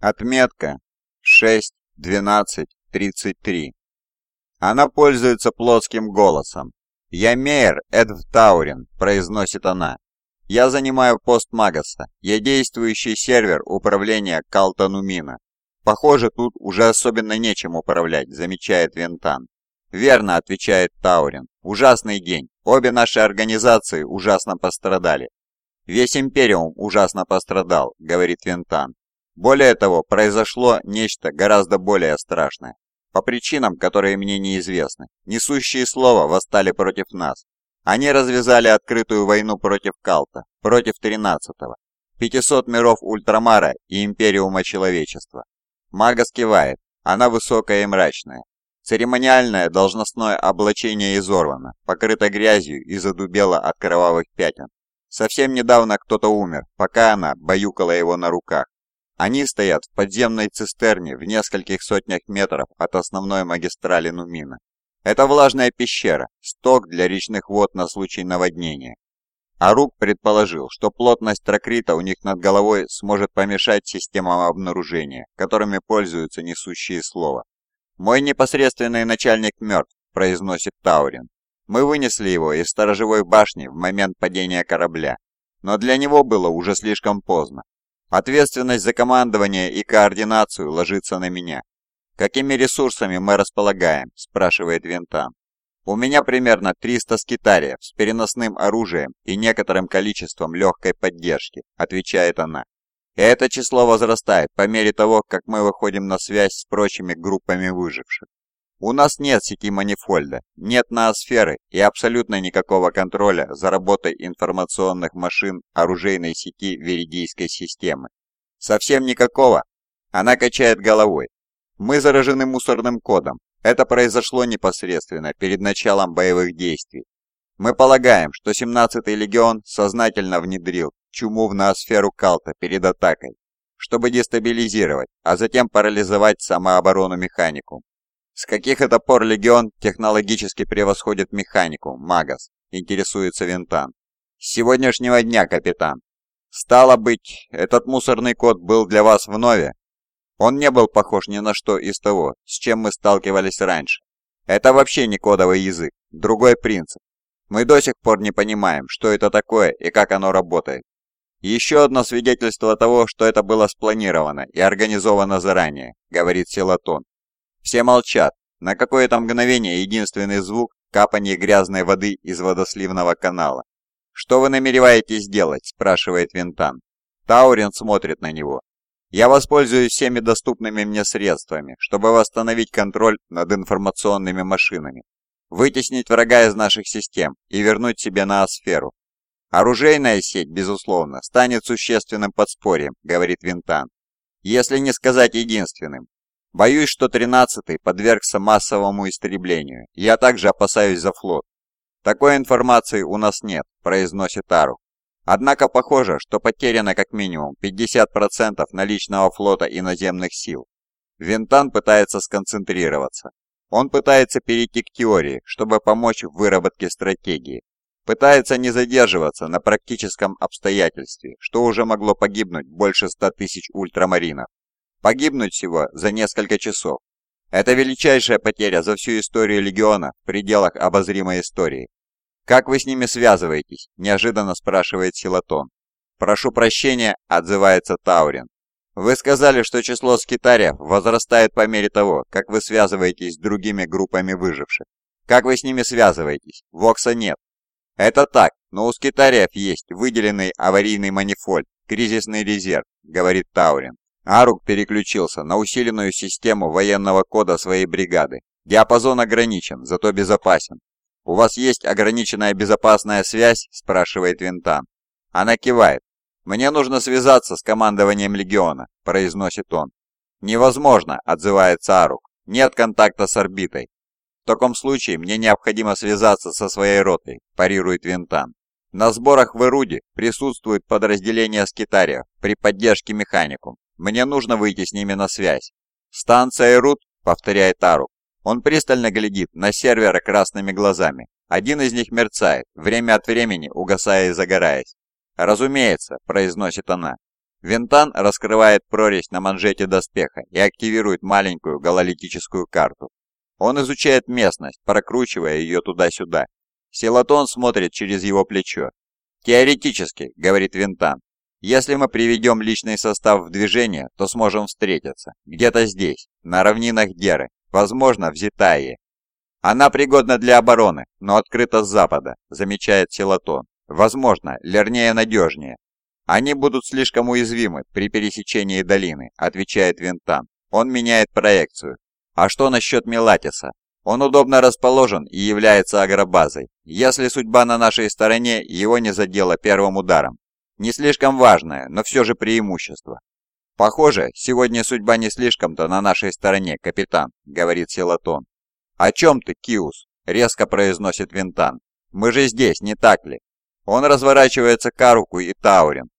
Отметка 6.12.33. Она пользуется плотским голосом. «Я Мейер Эдв Таурин», — произносит она. «Я занимаю пост Магаса. Я действующий сервер управления Калтанумина. Похоже, тут уже особенно нечем управлять», — замечает Вентан. «Верно», — отвечает Таурин. «Ужасный день. Обе наши организации ужасно пострадали». «Весь Империум ужасно пострадал», — говорит Вентан. Более того, произошло нечто гораздо более страшное. По причинам, которые мне неизвестны, несущие слово восстали против нас. Они развязали открытую войну против Калта, против 13-го, 500 миров Ультрамара и Империума Человечества. Мага скивает, она высокая и мрачная. Церемониальное должностное облачение изорвано, покрыто грязью и задубело от кровавых пятен. Совсем недавно кто-то умер, пока она баюкала его на руках. Они стоят в подземной цистерне в нескольких сотнях метров от основной магистрали Нумина. Это влажная пещера, сток для речных вод на случай наводнения. Арук предположил, что плотность тракрита у них над головой сможет помешать системам обнаружения, которыми пользуются несущие слова. «Мой непосредственный начальник мертв», – произносит Таурин. «Мы вынесли его из сторожевой башни в момент падения корабля, но для него было уже слишком поздно. Ответственность за командование и координацию ложится на меня. Какими ресурсами мы располагаем? спрашивает Винтан. У меня примерно 300 скитариев с переносным оружием и некоторым количеством легкой поддержки, отвечает она. И это число возрастает по мере того, как мы выходим на связь с прочими группами выживших. У нас нет сети манифольда, нет ноосферы и абсолютно никакого контроля за работой информационных машин оружейной сети Веридийской системы. Совсем никакого. Она качает головой. Мы заражены мусорным кодом. Это произошло непосредственно перед началом боевых действий. Мы полагаем, что 17-й легион сознательно внедрил чуму в ноосферу Калта перед атакой, чтобы дестабилизировать, а затем парализовать самооборону механику. С каких это пор Легион технологически превосходит механику, Магас? Интересуется Винтан. С сегодняшнего дня, капитан. Стало быть, этот мусорный код был для вас вновь? Он не был похож ни на что из того, с чем мы сталкивались раньше. Это вообще не кодовый язык, другой принцип. Мы до сих пор не понимаем, что это такое и как оно работает. Еще одно свидетельство того, что это было спланировано и организовано заранее, говорит Силатон. Все молчат. На какое-то мгновение единственный звук – капание грязной воды из водосливного канала. «Что вы намереваетесь делать?» – спрашивает Винтан. Таурин смотрит на него. «Я воспользуюсь всеми доступными мне средствами, чтобы восстановить контроль над информационными машинами, вытеснить врага из наших систем и вернуть себе на асферу. Оружейная сеть, безусловно, станет существенным подспорьем», – говорит Винтан. «Если не сказать единственным. Боюсь, что тринадцатый подвергся массовому истреблению. Я также опасаюсь за флот. Такой информации у нас нет, произносит Ару. Однако похоже, что потеряно как минимум 50% наличного флота иноземных сил. Винтан пытается сконцентрироваться. Он пытается перейти к теории, чтобы помочь в выработке стратегии. Пытается не задерживаться на практическом обстоятельстве, что уже могло погибнуть больше 100 тысяч ультрамаринов. Погибнуть всего за несколько часов. Это величайшая потеря за всю историю Легиона в пределах обозримой истории. «Как вы с ними связываетесь?» – неожиданно спрашивает Силатон. «Прошу прощения», – отзывается Таурин. «Вы сказали, что число скитариев возрастает по мере того, как вы связываетесь с другими группами выживших. Как вы с ними связываетесь? Вокса нет». «Это так, но у скитариев есть выделенный аварийный манифольд, кризисный резерв», – говорит Таурин. Арук переключился на усиленную систему военного кода своей бригады. Диапазон ограничен, зато безопасен. «У вас есть ограниченная безопасная связь?» – спрашивает Винтан. Она кивает. «Мне нужно связаться с командованием Легиона», – произносит он. «Невозможно», – отзывается Арук. «Нет контакта с орбитой». «В таком случае мне необходимо связаться со своей ротой», – парирует Винтан. На сборах в Ируде присутствует подразделение скитариев при поддержке механикум. Мне нужно выйти с ними на связь. Станция Рут, повторяет Ару. Он пристально глядит на сервера красными глазами. Один из них мерцает, время от времени угасая и загораясь. «Разумеется», – произносит она. Винтан раскрывает прорезь на манжете доспеха и активирует маленькую гололитическую карту. Он изучает местность, прокручивая ее туда-сюда. Силатон смотрит через его плечо. «Теоретически», — говорит Винтан, — «если мы приведем личный состав в движение, то сможем встретиться. Где-то здесь, на равнинах Деры, возможно, в Зитае». «Она пригодна для обороны, но открыта с запада», — замечает Силатон. «Возможно, вернее надежнее». «Они будут слишком уязвимы при пересечении долины», — отвечает Винтан. Он меняет проекцию. А что насчет Мелатиса? Он удобно расположен и является агробазой. Если судьба на нашей стороне, его не задело первым ударом. Не слишком важное, но все же преимущество. «Похоже, сегодня судьба не слишком-то на нашей стороне, капитан», — говорит Силатон. «О чем ты, Киус?» — резко произносит Винтан. «Мы же здесь, не так ли?» Он разворачивается к Аруку и Таурин.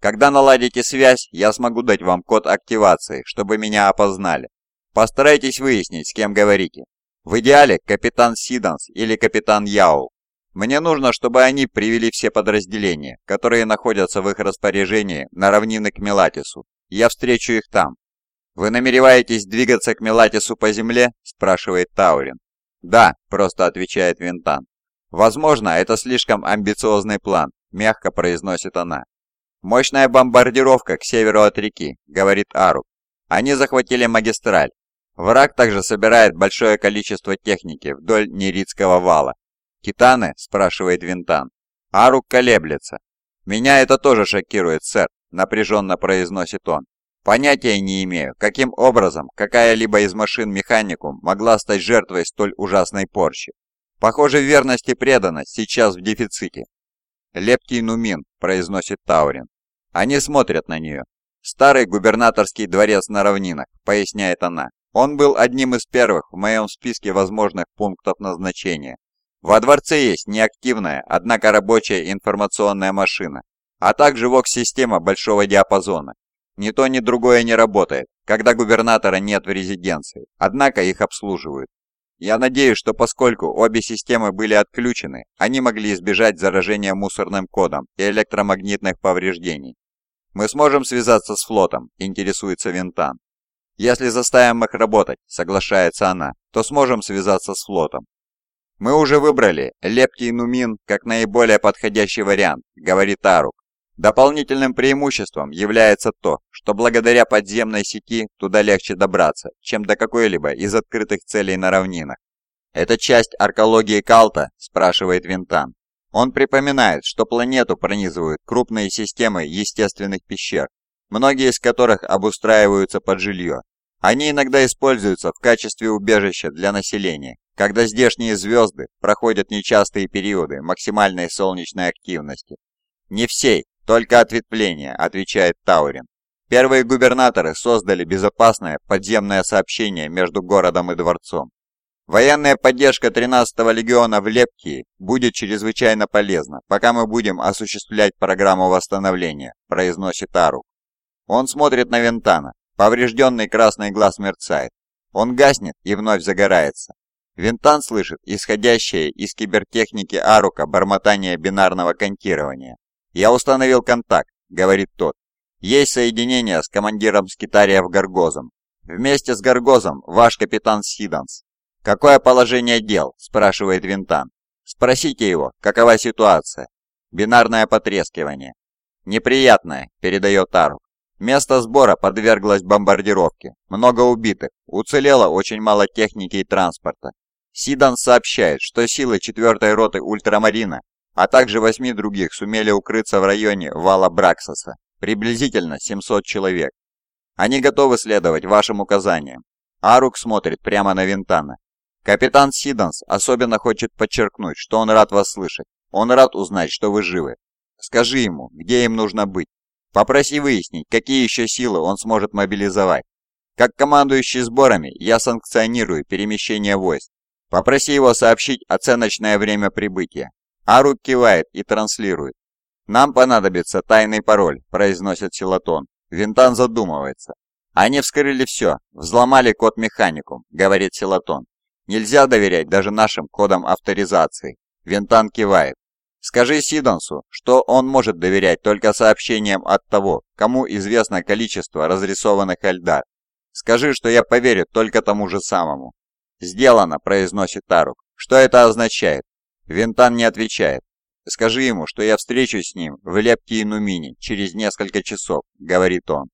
«Когда наладите связь, я смогу дать вам код активации, чтобы меня опознали. Постарайтесь выяснить, с кем говорите. В идеале капитан Сиданс или капитан Яул. Мне нужно, чтобы они привели все подразделения, которые находятся в их распоряжении на равнины к Мелатису. Я встречу их там. «Вы намереваетесь двигаться к Мелатису по земле?» – спрашивает Таурин. «Да», – просто отвечает Винтан. «Возможно, это слишком амбициозный план», – мягко произносит она. «Мощная бомбардировка к северу от реки», – говорит Ару. «Они захватили магистраль, Враг также собирает большое количество техники вдоль Неридского вала. «Титаны?» – спрашивает Винтан. Арук колеблется. «Меня это тоже шокирует, сэр», – напряженно произносит он. «Понятия не имею, каким образом какая-либо из машин механикум могла стать жертвой столь ужасной порчи. Похоже, верность и преданность сейчас в дефиците». «Лептий Нумин», – произносит Таурин. Они смотрят на нее. «Старый губернаторский дворец на равнинах», – поясняет она. Он был одним из первых в моем списке возможных пунктов назначения. Во дворце есть неактивная, однако рабочая информационная машина, а также ВОКС-система большого диапазона. Ни то, ни другое не работает, когда губернатора нет в резиденции, однако их обслуживают. Я надеюсь, что поскольку обе системы были отключены, они могли избежать заражения мусорным кодом и электромагнитных повреждений. «Мы сможем связаться с флотом», – интересуется Винтан. Если заставим их работать, соглашается она, то сможем связаться с флотом. Мы уже выбрали Лептий Нумин как наиболее подходящий вариант, говорит Арук. Дополнительным преимуществом является то, что благодаря подземной сети туда легче добраться, чем до какой-либо из открытых целей на равнинах. «Это часть аркологии Калта?» – спрашивает Винтан. Он припоминает, что планету пронизывают крупные системы естественных пещер, многие из которых обустраиваются под жилье. Они иногда используются в качестве убежища для населения, когда здешние звезды проходят нечастые периоды максимальной солнечной активности. «Не всей, только ответвления», — отвечает Таурин. Первые губернаторы создали безопасное подземное сообщение между городом и дворцом. Военная поддержка 13-го легиона в Лепкии будет чрезвычайно полезна, пока мы будем осуществлять программу восстановления, произносит Ару. Он смотрит на Вентана. Поврежденный красный глаз мерцает. Он гаснет и вновь загорается. Винтан слышит исходящее из кибертехники Арука бормотание бинарного контирования. «Я установил контакт», — говорит тот. «Есть соединение с командиром Скитариев Гаргозом. Вместе с Гаргозом ваш капитан Сиданс». «Какое положение дел?» – спрашивает Винтан. «Спросите его, какова ситуация?» «Бинарное потрескивание». «Неприятное», – передает Арук. Место сбора подверглось бомбардировке. Много убитых. Уцелело очень мало техники и транспорта. Сидан сообщает, что силы 4-й роты Ультрамарина, а также восьми других сумели укрыться в районе вала Браксоса. Приблизительно 700 человек. Они готовы следовать вашим указаниям. Арук смотрит прямо на Винтана. Капитан Сиданс особенно хочет подчеркнуть, что он рад вас слышать. Он рад узнать, что вы живы. Скажи ему, где им нужно быть. Попроси выяснить, какие еще силы он сможет мобилизовать. Как командующий сборами, я санкционирую перемещение войск. Попроси его сообщить оценочное время прибытия. Арук кивает и транслирует. «Нам понадобится тайный пароль», – произносит Силатон. Винтан задумывается. «Они вскрыли все, взломали код механикум», – говорит Силатон. «Нельзя доверять даже нашим кодам авторизации». Винтан кивает. Скажи Сидонсу, что он может доверять только сообщениям от того, кому известно количество разрисованных Эльдар. Скажи, что я поверю только тому же самому. «Сделано», — произносит Тарук. «Что это означает?» Винтан не отвечает. «Скажи ему, что я встречусь с ним в Лепте и Нумине через несколько часов», — говорит он.